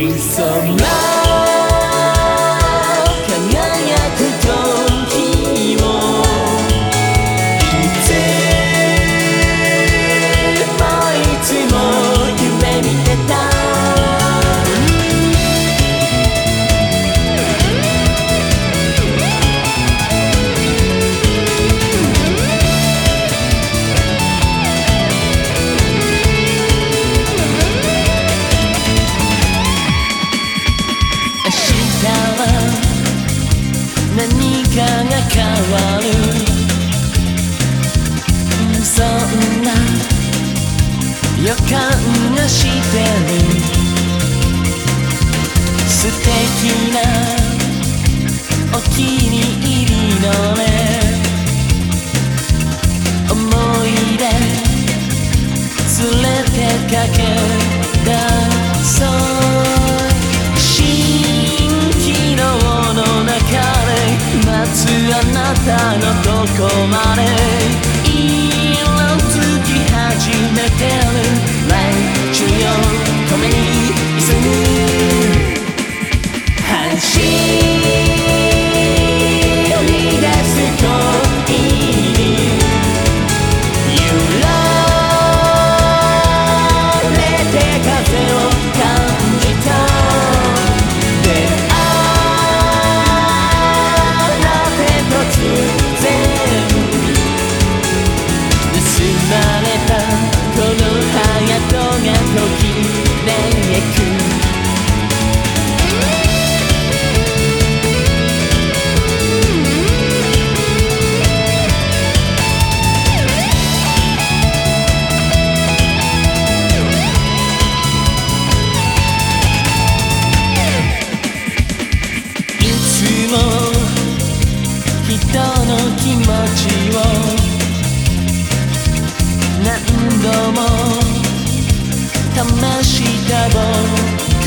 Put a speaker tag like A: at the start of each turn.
A: piece of love. が変わる。そんな予感がしてる。素敵なお気に入りのね思い出連れてかけ出そうあなたのどこまで。色づき始めてる。来週よ止めに人の気持ちを。何度も試した僕